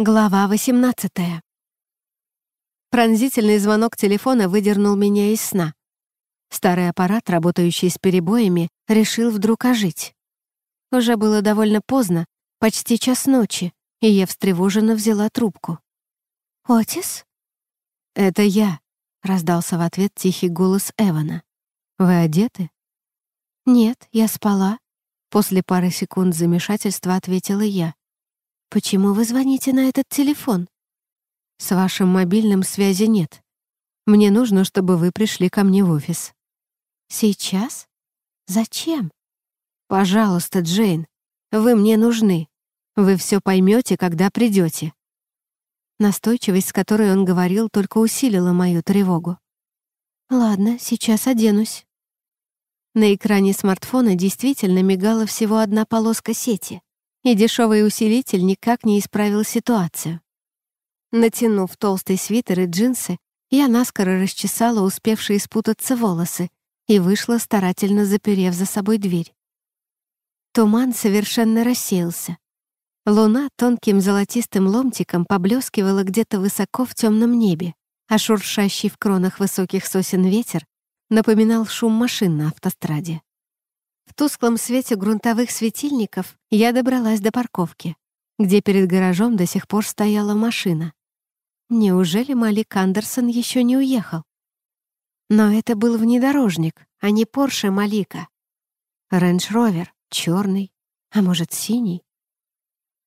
Глава 18 Пронзительный звонок телефона выдернул меня из сна. Старый аппарат, работающий с перебоями, решил вдруг ожить. Уже было довольно поздно, почти час ночи, и я встревоженно взяла трубку. «Отис?» «Это я», — раздался в ответ тихий голос Эвана. «Вы одеты?» «Нет, я спала», — после пары секунд замешательства ответила я. «Почему вы звоните на этот телефон?» «С вашим мобильным связи нет. Мне нужно, чтобы вы пришли ко мне в офис». «Сейчас? Зачем?» «Пожалуйста, Джейн, вы мне нужны. Вы все поймете, когда придете». Настойчивость, с которой он говорил, только усилила мою тревогу. «Ладно, сейчас оденусь». На экране смартфона действительно мигала всего одна полоска сети и дешевый усилитель никак не исправил ситуацию. Натянув толстый свитер и джинсы, я наскоро расчесала успевшие спутаться волосы и вышла, старательно заперев за собой дверь. Туман совершенно рассеялся. Луна тонким золотистым ломтиком поблескивала где-то высоко в темном небе, а шуршащий в кронах высоких сосен ветер напоминал шум машин на автостраде. В тусклом свете грунтовых светильников я добралась до парковки, где перед гаражом до сих пор стояла машина. Неужели Малик Андерсон еще не уехал? Но это был внедорожник, а не Порше Малика. Рейндж-ровер, черный, а может, синий?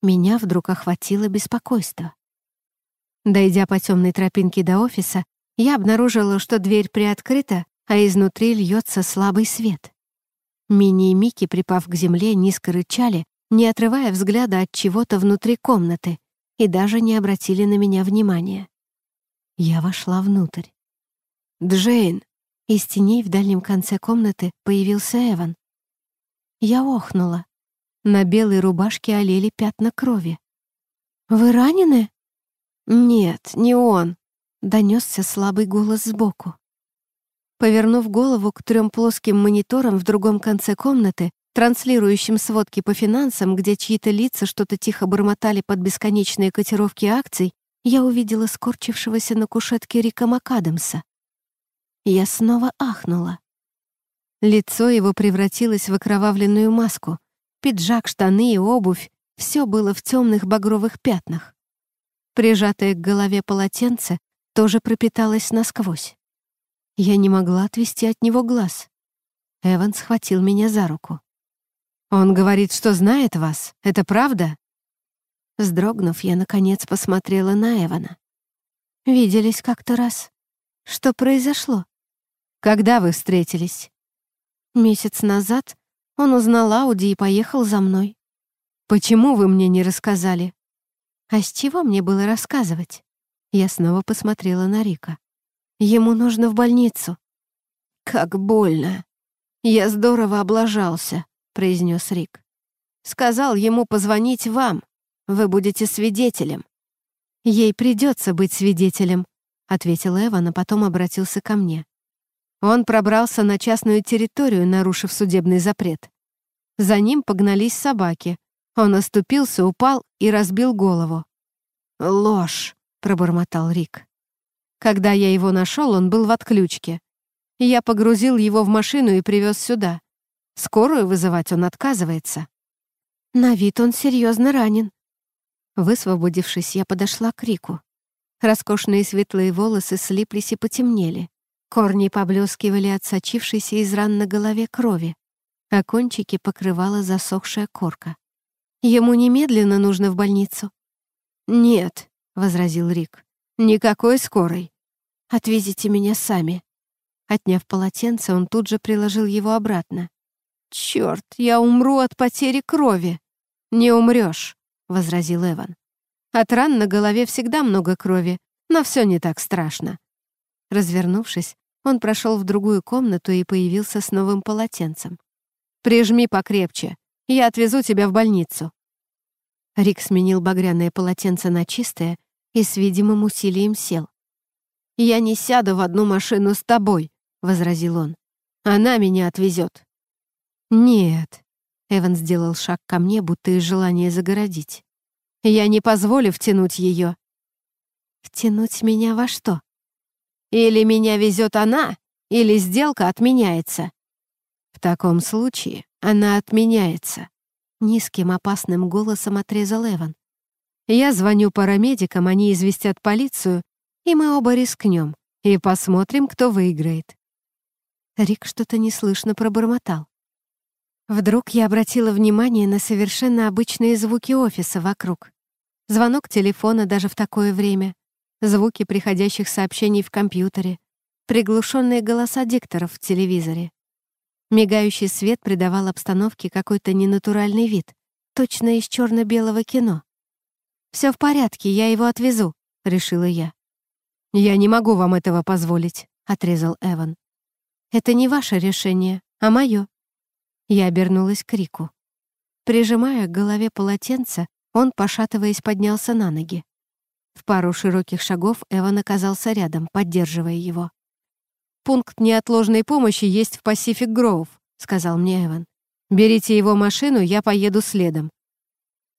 Меня вдруг охватило беспокойство. Дойдя по темной тропинке до офиса, я обнаружила, что дверь приоткрыта, а изнутри льется слабый свет. Мини и Мики, припав к земле, низко рычали, не отрывая взгляда от чего-то внутри комнаты, и даже не обратили на меня внимания. Я вошла внутрь. «Джейн!» Из теней в дальнем конце комнаты появился Эван. Я охнула. На белой рубашке олели пятна крови. «Вы ранены?» «Нет, не он», — донесся слабый голос сбоку. Повернув голову к трем плоским мониторам в другом конце комнаты, транслирующим сводки по финансам, где чьи-то лица что-то тихо бормотали под бесконечные котировки акций, я увидела скорчившегося на кушетке Рика МакАдамса. Я снова ахнула. Лицо его превратилось в окровавленную маску. Пиджак, штаны и обувь — все было в темных багровых пятнах. Прижатое к голове полотенце тоже пропиталось насквозь. Я не могла отвести от него глаз. Эван схватил меня за руку. «Он говорит, что знает вас. Это правда?» Сдрогнув, я, наконец, посмотрела на Эвана. «Виделись как-то раз. Что произошло?» «Когда вы встретились?» «Месяц назад он узнал Ауди и поехал за мной». «Почему вы мне не рассказали?» «А с чего мне было рассказывать?» Я снова посмотрела на Рика. Ему нужно в больницу. Как больно. Я здорово облажался, произнес Рик. Сказал ему позвонить вам. Вы будете свидетелем. Ей придется быть свидетелем, ответил Эван, а потом обратился ко мне. Он пробрался на частную территорию, нарушив судебный запрет. За ним погнались собаки. Он оступился, упал и разбил голову. «Ложь!» — пробормотал Рик. Когда я его нашел, он был в отключке. Я погрузил его в машину и привез сюда. Скорую вызывать он отказывается. На вид он серьезно ранен. Высвободившись, я подошла к Рику. Роскошные светлые волосы слиплись и потемнели. Корни поблескивали от сочившейся из ран на голове крови, а кончики покрывала засохшая корка. «Ему немедленно нужно в больницу». «Нет», — возразил Рик, — «никакой скорой. «Отвезите меня сами». Отняв полотенце, он тут же приложил его обратно. «Черт, я умру от потери крови!» «Не умрешь», — возразил Эван. «От ран на голове всегда много крови, но все не так страшно». Развернувшись, он прошел в другую комнату и появился с новым полотенцем. «Прижми покрепче. Я отвезу тебя в больницу». Рик сменил багряное полотенце на чистое и с видимым усилием сел. «Я не сяду в одну машину с тобой», — возразил он. «Она меня отвезет». «Нет», — Эван сделал шаг ко мне, будто из желания загородить. «Я не позволю втянуть ее». «Втянуть меня во что?» «Или меня везет она, или сделка отменяется». «В таком случае она отменяется», — низким опасным голосом отрезал Эван. «Я звоню парамедикам, они известят полицию, и мы оба рискнем, и посмотрим, кто выиграет». Рик что-то неслышно пробормотал. Вдруг я обратила внимание на совершенно обычные звуки офиса вокруг. Звонок телефона даже в такое время, звуки приходящих сообщений в компьютере, приглушенные голоса дикторов в телевизоре. Мигающий свет придавал обстановке какой-то ненатуральный вид, точно из черно белого кино. «Все в порядке, я его отвезу», — решила я. «Я не могу вам этого позволить», — отрезал Эван. «Это не ваше решение, а мое». Я обернулась к Рику. Прижимая к голове полотенце, он, пошатываясь, поднялся на ноги. В пару широких шагов Эван оказался рядом, поддерживая его. «Пункт неотложной помощи есть в Пасифик Гроув», — сказал мне Эван. «Берите его машину, я поеду следом».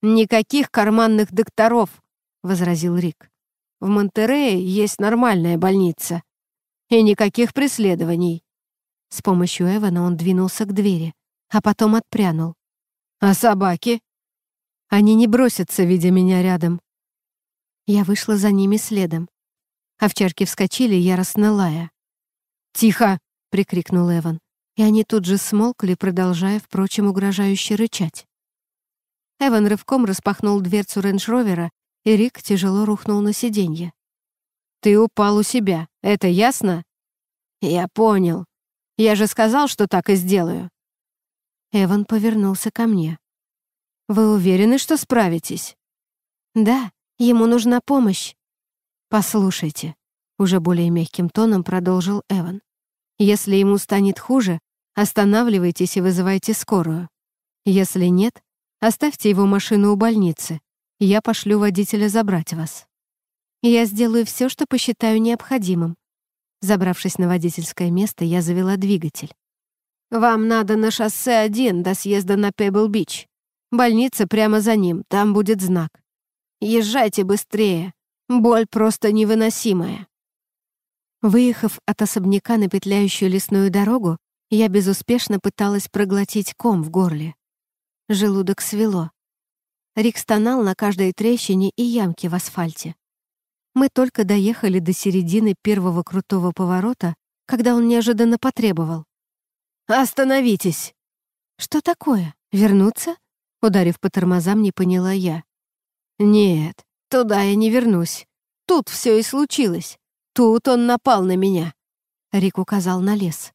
«Никаких карманных докторов», — возразил Рик. В Монтерее есть нормальная больница. И никаких преследований». С помощью Эвана он двинулся к двери, а потом отпрянул. «А собаки?» «Они не бросятся, видя меня рядом». Я вышла за ними следом. Овчарки вскочили, яростно лая. «Тихо!» — прикрикнул Эван. И они тут же смолкли, продолжая, впрочем, угрожающе рычать. Эван рывком распахнул дверцу рейндж-ровера и Рик тяжело рухнул на сиденье. «Ты упал у себя, это ясно?» «Я понял. Я же сказал, что так и сделаю». Эван повернулся ко мне. «Вы уверены, что справитесь?» «Да, ему нужна помощь». «Послушайте», — уже более мягким тоном продолжил Эван. «Если ему станет хуже, останавливайтесь и вызывайте скорую. Если нет, оставьте его машину у больницы. Я пошлю водителя забрать вас. Я сделаю все, что посчитаю необходимым. Забравшись на водительское место, я завела двигатель. «Вам надо на шоссе один до съезда на Пебл-Бич. Больница прямо за ним, там будет знак. Езжайте быстрее, боль просто невыносимая». Выехав от особняка на петляющую лесную дорогу, я безуспешно пыталась проглотить ком в горле. Желудок свело. Рик стонал на каждой трещине и ямке в асфальте. Мы только доехали до середины первого крутого поворота, когда он неожиданно потребовал. «Остановитесь!» «Что такое? Вернуться?» Ударив по тормозам, не поняла я. «Нет, туда я не вернусь. Тут все и случилось. Тут он напал на меня». Рик указал на лес.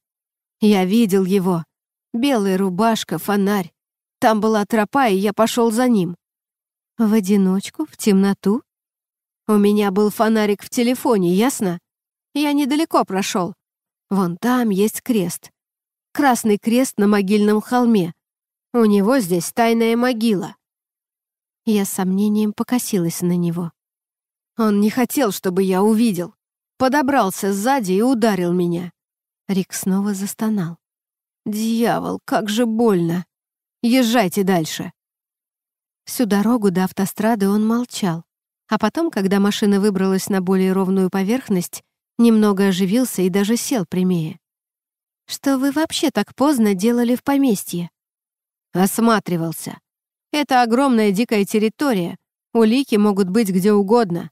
«Я видел его. Белая рубашка, фонарь. Там была тропа, и я пошел за ним. В одиночку? В темноту? У меня был фонарик в телефоне, ясно? Я недалеко прошел. Вон там есть крест. Красный крест на могильном холме. У него здесь тайная могила. Я с сомнением покосилась на него. Он не хотел, чтобы я увидел. Подобрался сзади и ударил меня. Рик снова застонал. «Дьявол, как же больно! Езжайте дальше!» Всю дорогу до автострады он молчал, а потом, когда машина выбралась на более ровную поверхность, немного оживился и даже сел прямее. «Что вы вообще так поздно делали в поместье?» «Осматривался. Это огромная дикая территория. Улики могут быть где угодно.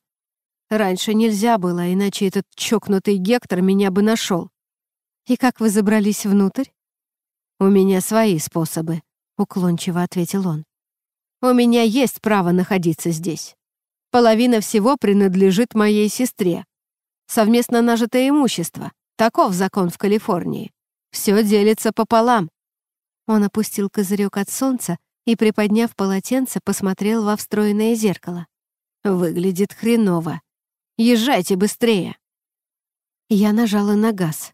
Раньше нельзя было, иначе этот чокнутый Гектор меня бы нашел. «И как вы забрались внутрь?» «У меня свои способы», — уклончиво ответил он. У меня есть право находиться здесь. Половина всего принадлежит моей сестре. Совместно нажитое имущество. Таков закон в Калифорнии. Все делится пополам. Он опустил козырек от солнца и, приподняв полотенце, посмотрел во встроенное зеркало. Выглядит хреново. Езжайте быстрее. Я нажала на газ.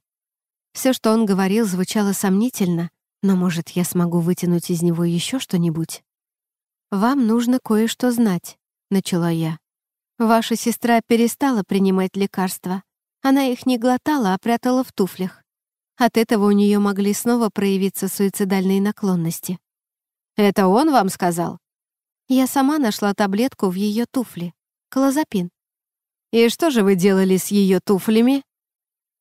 Все, что он говорил, звучало сомнительно, но, может, я смогу вытянуть из него еще что-нибудь? «Вам нужно кое-что знать», — начала я. «Ваша сестра перестала принимать лекарства. Она их не глотала, а прятала в туфлях. От этого у нее могли снова проявиться суицидальные наклонности». «Это он вам сказал?» Я сама нашла таблетку в ее туфле. Клозапин. «И что же вы делали с ее туфлями?»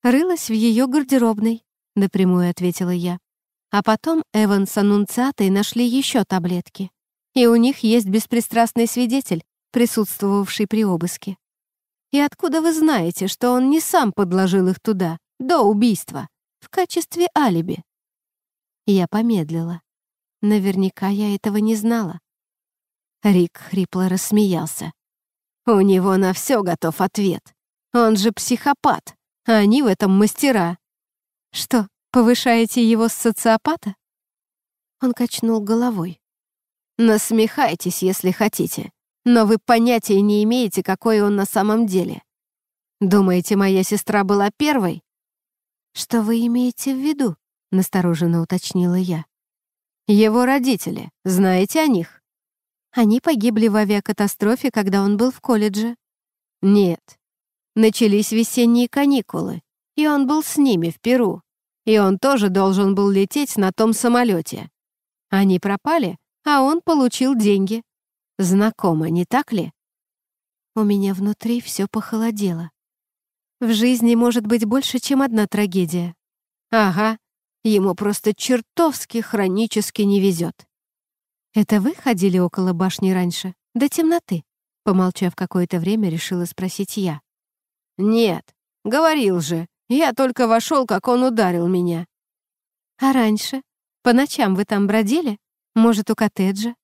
«Рылась в ее гардеробной», — напрямую ответила я. А потом Эванс с Аннунциатой нашли еще таблетки. И у них есть беспристрастный свидетель, присутствовавший при обыске. И откуда вы знаете, что он не сам подложил их туда, до убийства, в качестве алиби? Я помедлила. Наверняка я этого не знала. Рик хрипло рассмеялся. «У него на все готов ответ. Он же психопат, а они в этом мастера». «Что, повышаете его с социопата?» Он качнул головой. Насмехайтесь, если хотите, но вы понятия не имеете, какой он на самом деле. Думаете, моя сестра была первой? Что вы имеете в виду? Настороженно уточнила я. Его родители. Знаете о них? Они погибли в авиакатастрофе, когда он был в колледже. Нет. Начались весенние каникулы, и он был с ними в Перу. И он тоже должен был лететь на том самолете. Они пропали, а он получил деньги. Знакомо, не так ли? У меня внутри все похолодело. В жизни может быть больше, чем одна трагедия. Ага, ему просто чертовски хронически не везет. Это вы ходили около башни раньше, до темноты? Помолчав какое-то время, решила спросить я. «Нет, говорил же. Я только вошел, как он ударил меня». «А раньше? По ночам вы там бродили?» Может, у коттеджа?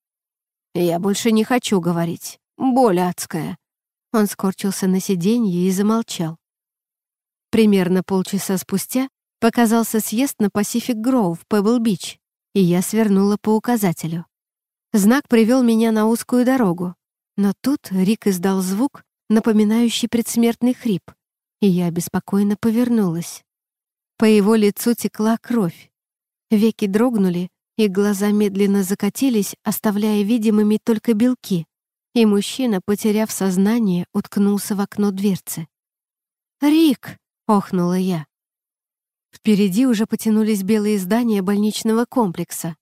Я больше не хочу говорить. Боль адская. Он скорчился на сиденье и замолчал. Примерно полчаса спустя показался съезд на Pacific Grove, в Пебл-Бич, и я свернула по указателю. Знак привел меня на узкую дорогу, но тут Рик издал звук, напоминающий предсмертный хрип, и я беспокойно повернулась. По его лицу текла кровь. Веки дрогнули, и глаза медленно закатились, оставляя видимыми только белки, и мужчина, потеряв сознание, уткнулся в окно дверцы. «Рик!» — охнула я. Впереди уже потянулись белые здания больничного комплекса.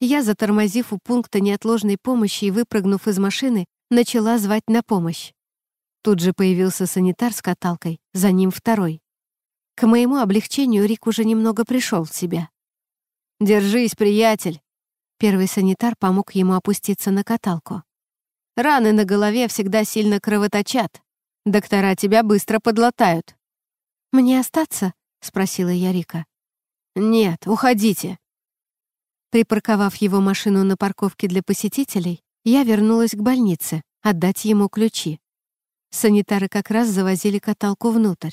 Я, затормозив у пункта неотложной помощи и выпрыгнув из машины, начала звать на помощь. Тут же появился санитар с каталкой, за ним второй. К моему облегчению Рик уже немного пришел в себя. «Держись, приятель!» Первый санитар помог ему опуститься на каталку. «Раны на голове всегда сильно кровоточат. Доктора тебя быстро подлатают». «Мне остаться?» — спросила я Рика. «Нет, уходите». Припарковав его машину на парковке для посетителей, я вернулась к больнице, отдать ему ключи. Санитары как раз завозили каталку внутрь.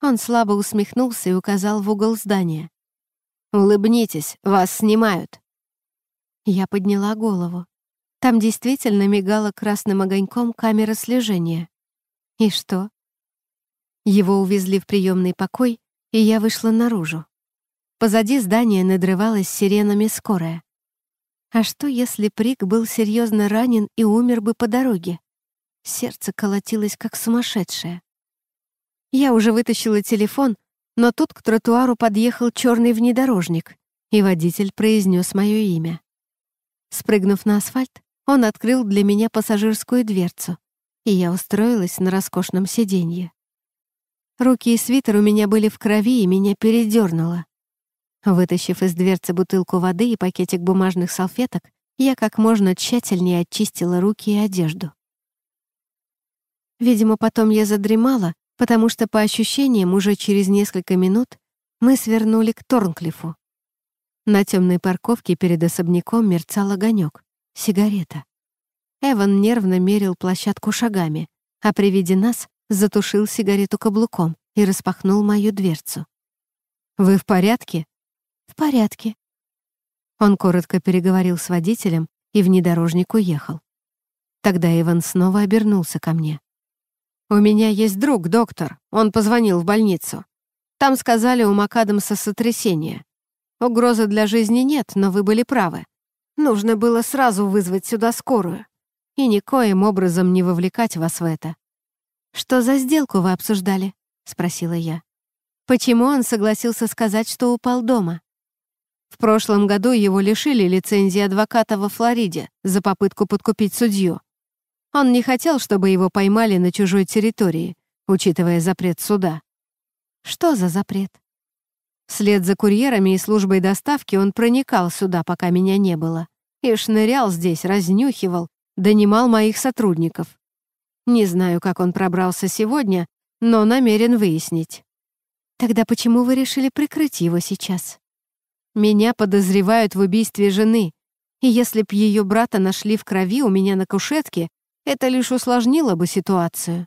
Он слабо усмехнулся и указал в угол здания. Улыбнитесь, вас снимают». Я подняла голову. Там действительно мигала красным огоньком камера слежения. И что? Его увезли в приемный покой, и я вышла наружу. Позади здания надрывалась сиренами скорая. А что, если Прик был серьезно ранен и умер бы по дороге? Сердце колотилось, как сумасшедшее. Я уже вытащила телефон, но тут к тротуару подъехал черный внедорожник, и водитель произнес мое имя. Спрыгнув на асфальт, он открыл для меня пассажирскую дверцу, и я устроилась на роскошном сиденье. Руки и свитер у меня были в крови, и меня передернуло. Вытащив из дверцы бутылку воды и пакетик бумажных салфеток, я как можно тщательнее очистила руки и одежду. Видимо, потом я задремала, потому что, по ощущениям, уже через несколько минут мы свернули к Торнклифу. На темной парковке перед особняком мерцал огонек, сигарета. Эван нервно мерил площадку шагами, а при виде нас затушил сигарету каблуком и распахнул мою дверцу. «Вы в порядке?» «В порядке». Он коротко переговорил с водителем, и внедорожник уехал. Тогда Иван снова обернулся ко мне. «У меня есть друг, доктор. Он позвонил в больницу. Там сказали у Макадамса сотрясение. Угрозы для жизни нет, но вы были правы. Нужно было сразу вызвать сюда скорую и никоим образом не вовлекать вас в это». «Что за сделку вы обсуждали?» — спросила я. «Почему он согласился сказать, что упал дома?» В прошлом году его лишили лицензии адвоката во Флориде за попытку подкупить судью. Он не хотел, чтобы его поймали на чужой территории, учитывая запрет суда. Что за запрет? Вслед за курьерами и службой доставки он проникал сюда, пока меня не было, и шнырял здесь, разнюхивал, донимал моих сотрудников. Не знаю, как он пробрался сегодня, но намерен выяснить. Тогда почему вы решили прикрыть его сейчас? Меня подозревают в убийстве жены, и если б ее брата нашли в крови у меня на кушетке, это лишь усложнило бы ситуацию.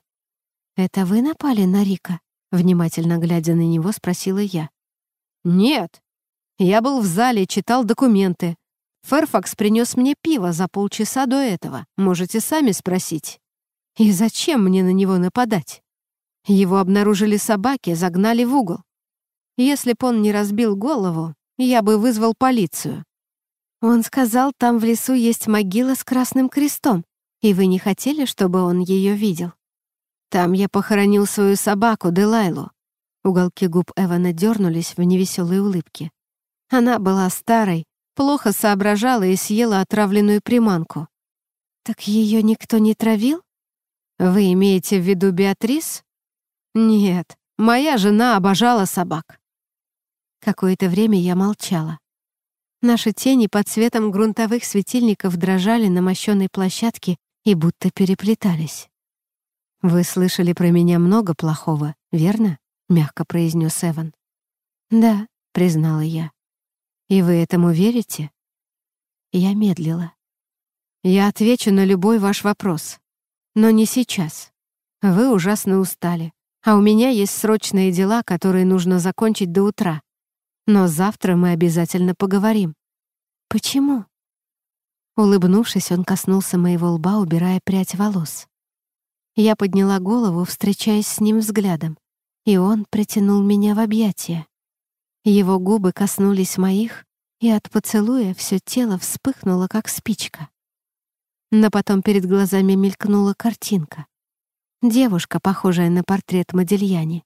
«Это вы напали на Рика?» Внимательно глядя на него, спросила я. «Нет. Я был в зале, читал документы. Ферфакс принес мне пиво за полчаса до этого. Можете сами спросить. И зачем мне на него нападать? Его обнаружили собаки, загнали в угол. Если б он не разбил голову, я бы вызвал полицию». «Он сказал, там в лесу есть могила с красным крестом», и вы не хотели, чтобы он ее видел? Там я похоронил свою собаку, Делайлу. Уголки губ Эвана дернулись в невеселые улыбки. Она была старой, плохо соображала и съела отравленную приманку. Так ее никто не травил? Вы имеете в виду Беатрис? Нет, моя жена обожала собак. Какое-то время я молчала. Наши тени под светом грунтовых светильников дрожали на мощенной площадке и будто переплетались. «Вы слышали про меня много плохого, верно?» — мягко произнес Эван. «Да», — признала я. «И вы этому верите?» Я медлила. «Я отвечу на любой ваш вопрос. Но не сейчас. Вы ужасно устали, а у меня есть срочные дела, которые нужно закончить до утра. Но завтра мы обязательно поговорим». «Почему?» Улыбнувшись, он коснулся моего лба, убирая прядь волос. Я подняла голову, встречаясь с ним взглядом, и он притянул меня в объятия. Его губы коснулись моих, и от поцелуя все тело вспыхнуло, как спичка. Но потом перед глазами мелькнула картинка. Девушка, похожая на портрет Модельяни.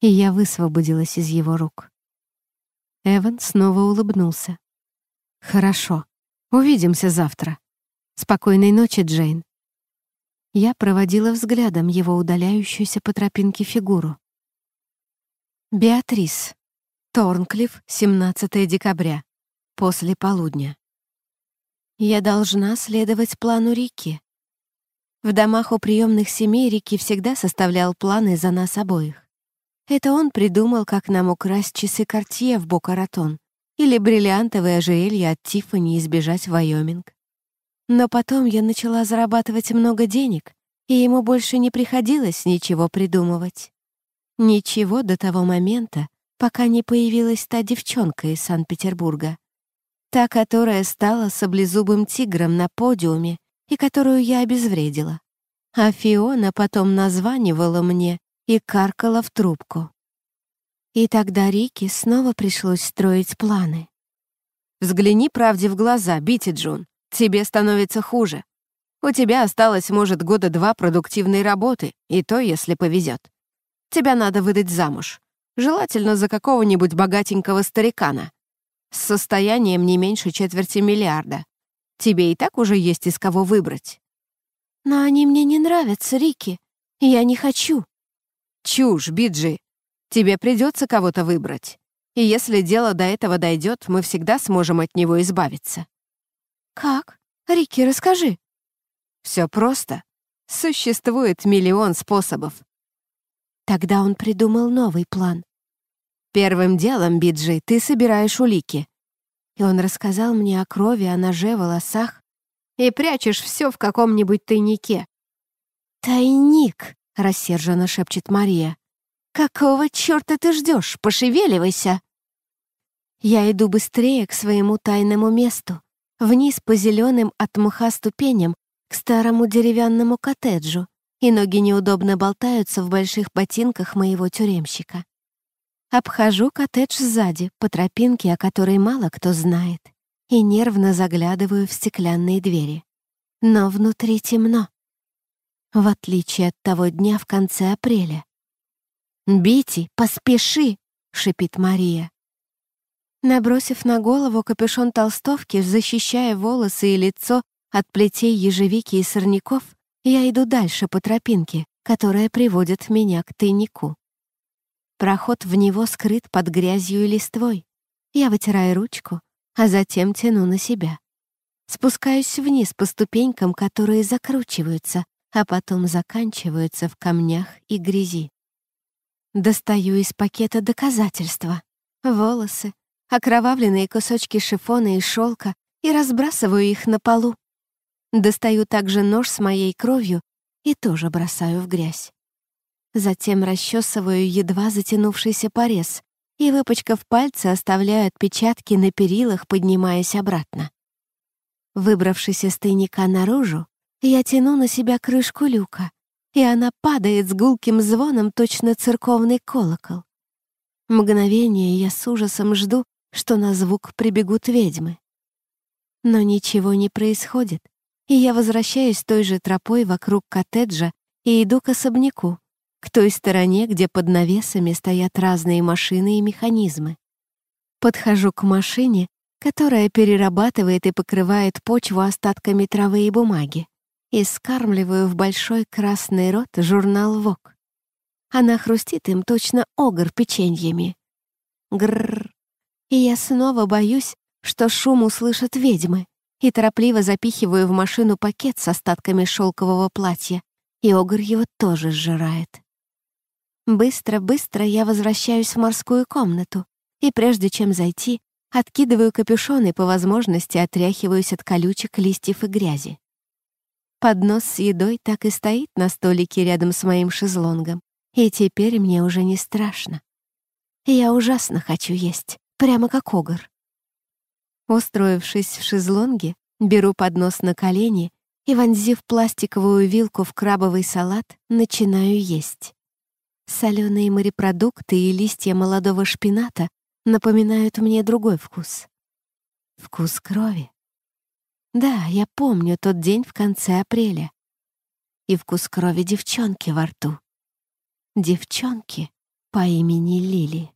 И я высвободилась из его рук. Эван снова улыбнулся. «Хорошо. Увидимся завтра. Спокойной ночи, Джейн. Я проводила взглядом его удаляющуюся по тропинке фигуру. Беатрис. Торнклифф, 17 декабря. После полудня. Я должна следовать плану Рики. В домах у приемных семей Рики всегда составлял планы за нас обоих. Это он придумал, как нам украсть часы Кортье в Бокаратон или бриллиантовое ожерелье от Тиффани избежать сбежать Вайоминг. Но потом я начала зарабатывать много денег, и ему больше не приходилось ничего придумывать. Ничего до того момента, пока не появилась та девчонка из Санкт-Петербурга. Та, которая стала саблезубым тигром на подиуме и которую я обезвредила. А Фиона потом названивала мне и каркала в трубку. И тогда Рике снова пришлось строить планы. «Взгляни правде в глаза, Бити Джун. Тебе становится хуже. У тебя осталось, может, года два продуктивной работы, и то, если повезет. Тебя надо выдать замуж. Желательно за какого-нибудь богатенького старикана. С состоянием не меньше четверти миллиарда. Тебе и так уже есть из кого выбрать». «Но они мне не нравятся, Рики. Я не хочу». «Чушь, Биджи. Тебе придется кого-то выбрать. И если дело до этого дойдет, мы всегда сможем от него избавиться. Как? Рики, расскажи. Все просто. Существует миллион способов. Тогда он придумал новый план. Первым делом, Биджи, ты собираешь улики. И он рассказал мне о крови, о ноже, волосах. И прячешь все в каком-нибудь тайнике. «Тайник!» — рассерженно шепчет Мария. «Какого черта ты ждешь? Пошевеливайся!» Я иду быстрее к своему тайному месту, вниз по зеленым от мха ступеням к старому деревянному коттеджу, и ноги неудобно болтаются в больших ботинках моего тюремщика. Обхожу коттедж сзади, по тропинке, о которой мало кто знает, и нервно заглядываю в стеклянные двери. Но внутри темно. В отличие от того дня в конце апреля, «Бити, поспеши!» — шипит Мария. Набросив на голову капюшон толстовки, защищая волосы и лицо от плетей ежевики и сорняков, я иду дальше по тропинке, которая приводит меня к тайнику. Проход в него скрыт под грязью и листвой. Я вытираю ручку, а затем тяну на себя. Спускаюсь вниз по ступенькам, которые закручиваются, а потом заканчиваются в камнях и грязи. Достаю из пакета доказательства. Волосы, окровавленные кусочки шифона и шелка и разбрасываю их на полу. Достаю также нож с моей кровью и тоже бросаю в грязь. Затем расчесываю едва затянувшийся порез и, выпачкав пальцы, оставляю отпечатки на перилах, поднимаясь обратно. Выбравшись из тайника наружу, я тяну на себя крышку люка и она падает с гулким звоном, точно церковный колокол. Мгновение я с ужасом жду, что на звук прибегут ведьмы. Но ничего не происходит, и я возвращаюсь той же тропой вокруг коттеджа и иду к особняку, к той стороне, где под навесами стоят разные машины и механизмы. Подхожу к машине, которая перерабатывает и покрывает почву остатками травы и бумаги и скармливаю в большой красный рот журнал «Вок». Она хрустит им точно огр печеньями. Гррр! И я снова боюсь, что шум услышат ведьмы, и торопливо запихиваю в машину пакет с остатками шелкового платья, и огр его тоже сжирает. Быстро-быстро я возвращаюсь в морскую комнату, и прежде чем зайти, откидываю капюшон и по возможности отряхиваюсь от колючек, листьев и грязи. Поднос с едой так и стоит на столике рядом с моим шезлонгом. И теперь мне уже не страшно. Я ужасно хочу есть, прямо как огр. Устроившись в шезлонге, беру поднос на колени и, вонзив пластиковую вилку в крабовый салат, начинаю есть. Соленые морепродукты и листья молодого шпината напоминают мне другой вкус. Вкус крови. Да, я помню тот день в конце апреля. И вкус крови девчонки во рту. Девчонки по имени Лили.